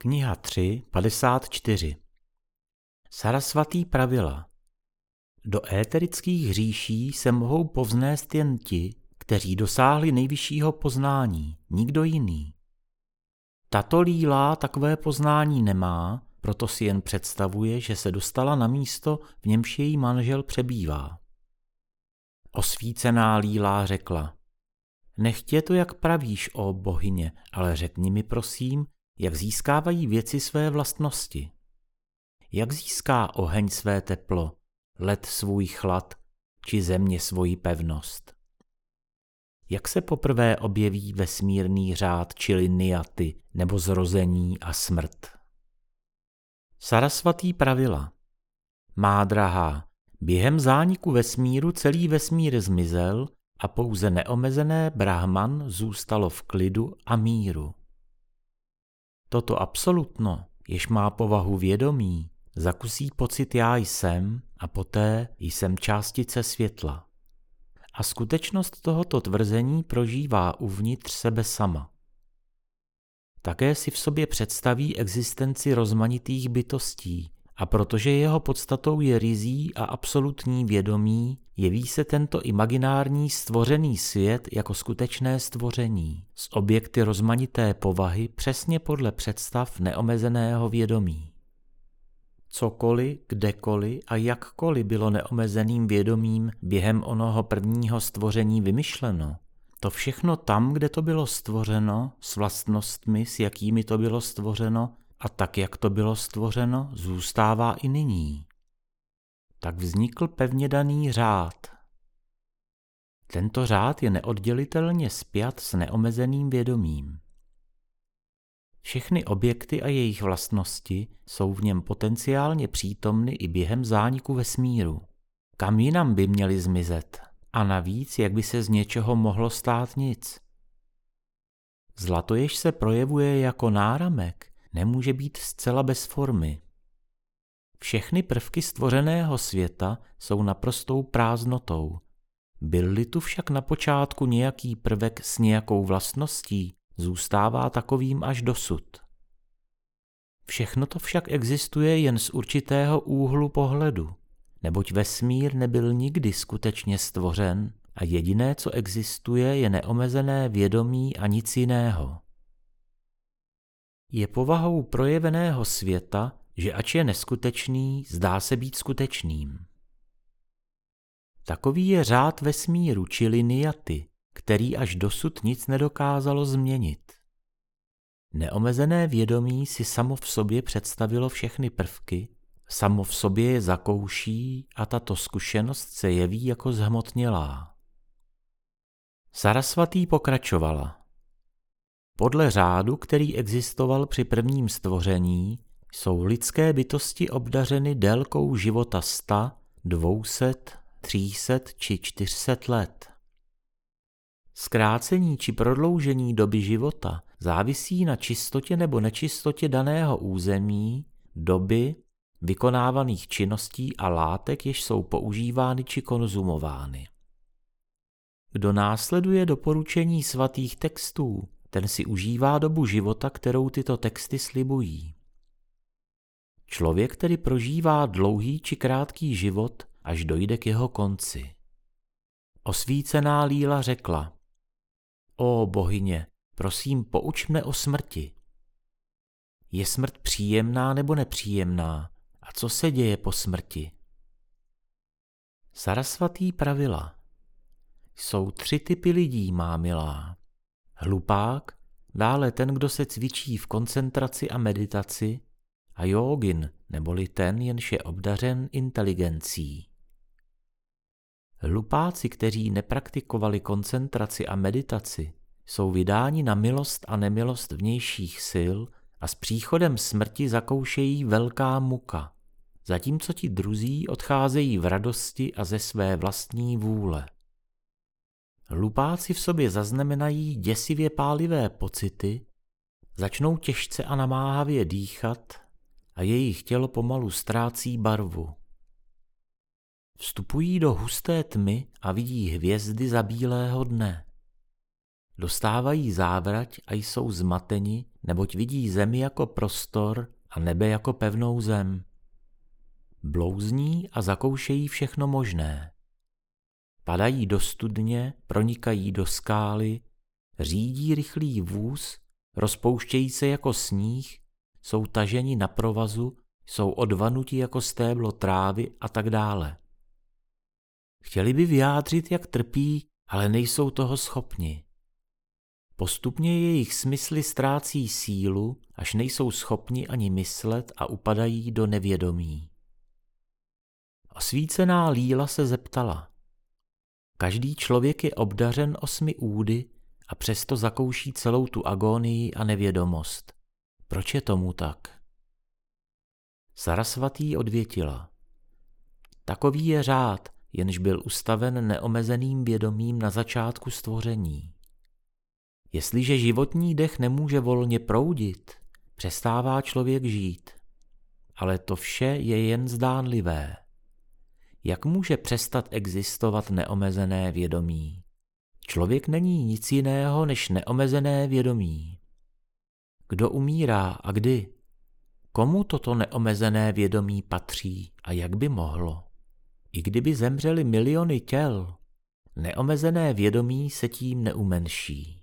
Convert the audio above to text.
Kniha 3, 54 Sarasvatý pravila Do éterických říší se mohou povznést jen ti, kteří dosáhli nejvyššího poznání, nikdo jiný. Tato lílá takové poznání nemá, proto si jen představuje, že se dostala na místo, v němž její manžel přebývá. Osvícená lílá řekla, nechtě to, jak pravíš, o bohyně, ale řekni mi prosím, jak získávají věci své vlastnosti. Jak získá oheň své teplo, led svůj chlad, či země svoji pevnost? Jak se poprvé objeví vesmírný řád, čili niaty, nebo zrození a smrt? Sarasvatý pravila. Má drahá, během zániku vesmíru celý vesmír zmizel a pouze neomezené Brahman zůstalo v klidu a míru. Toto absolutno, jež má povahu vědomí, zakusí pocit já jsem a poté jsem částice světla. A skutečnost tohoto tvrzení prožívá uvnitř sebe sama. Také si v sobě představí existenci rozmanitých bytostí, a protože jeho podstatou je rizí a absolutní vědomí, jeví se tento imaginární stvořený svět jako skutečné stvoření, s objekty rozmanité povahy přesně podle představ neomezeného vědomí. Cokoliv, kdekoliv a jakkoliv bylo neomezeným vědomím během onoho prvního stvoření vymyšleno, to všechno tam, kde to bylo stvořeno, s vlastnostmi, s jakými to bylo stvořeno, a tak, jak to bylo stvořeno, zůstává i nyní. Tak vznikl pevně daný řád. Tento řád je neoddělitelně spjat s neomezeným vědomím. Všechny objekty a jejich vlastnosti jsou v něm potenciálně přítomny i během zániku vesmíru. Kam jinam by měly zmizet? A navíc, jak by se z něčeho mohlo stát nic? Zlato, jež se projevuje jako náramek, nemůže být zcela bez formy. Všechny prvky stvořeného světa jsou naprostou prázdnotou. Byl-li tu však na počátku nějaký prvek s nějakou vlastností, zůstává takovým až dosud. Všechno to však existuje jen z určitého úhlu pohledu, neboť vesmír nebyl nikdy skutečně stvořen a jediné, co existuje, je neomezené vědomí a nic jiného. Je povahou projeveného světa, že ač je neskutečný, zdá se být skutečným. Takový je řád vesmíru, čili niaty, který až dosud nic nedokázalo změnit. Neomezené vědomí si samo v sobě představilo všechny prvky, samo v sobě je zakouší a tato zkušenost se jeví jako zhmotnělá. Sarasvatý pokračovala. Podle řádu, který existoval při prvním stvoření, jsou lidské bytosti obdařeny délkou života 100, 200, 300 či 400 let. Zkrácení či prodloužení doby života závisí na čistotě nebo nečistotě daného území, doby, vykonávaných činností a látek, jež jsou používány či konzumovány. Kdo následuje doporučení svatých textů, ten si užívá dobu života, kterou tyto texty slibují. Člověk tedy prožívá dlouhý či krátký život, až dojde k jeho konci. Osvícená Líla řekla, O bohyně, prosím, pouč mne o smrti. Je smrt příjemná nebo nepříjemná? A co se děje po smrti? Sarasvatý pravila. Jsou tři typy lidí, má milá. Hlupák, dále ten, kdo se cvičí v koncentraci a meditaci, a jogin, neboli ten, jenž je obdařen inteligencí. Hlupáci, kteří nepraktikovali koncentraci a meditaci, jsou vydáni na milost a nemilost vnějších sil a s příchodem smrti zakoušejí velká muka, zatímco ti druzí odcházejí v radosti a ze své vlastní vůle. Hlupáci v sobě zaznamenají děsivě pálivé pocity, začnou těžce a namáhavě dýchat a jejich tělo pomalu ztrácí barvu. Vstupují do husté tmy a vidí hvězdy za bílého dne. dostávají závrať a jsou zmateni, neboť vidí zemi jako prostor a nebe jako pevnou zem. Blouzní a zakoušejí všechno možné. Padají do studně, pronikají do skály, řídí rychlý vůz, rozpouštějí se jako sníh, jsou taženi na provazu, jsou odvanuti jako stéblo trávy a tak dále. Chtěli by vyjádřit, jak trpí, ale nejsou toho schopni. Postupně jejich smysly ztrácí sílu, až nejsou schopni ani myslet a upadají do nevědomí. Osvícená Líla se zeptala. Každý člověk je obdařen osmi údy a přesto zakouší celou tu agónii a nevědomost. Proč je tomu tak? Sarasvatý odvětila. Takový je řád, jenž byl ustaven neomezeným vědomím na začátku stvoření. Jestliže životní dech nemůže volně proudit, přestává člověk žít. Ale to vše je jen zdánlivé. Jak může přestat existovat neomezené vědomí? Člověk není nic jiného než neomezené vědomí. Kdo umírá a kdy? Komu toto neomezené vědomí patří a jak by mohlo? I kdyby zemřeli miliony těl, neomezené vědomí se tím neumenší.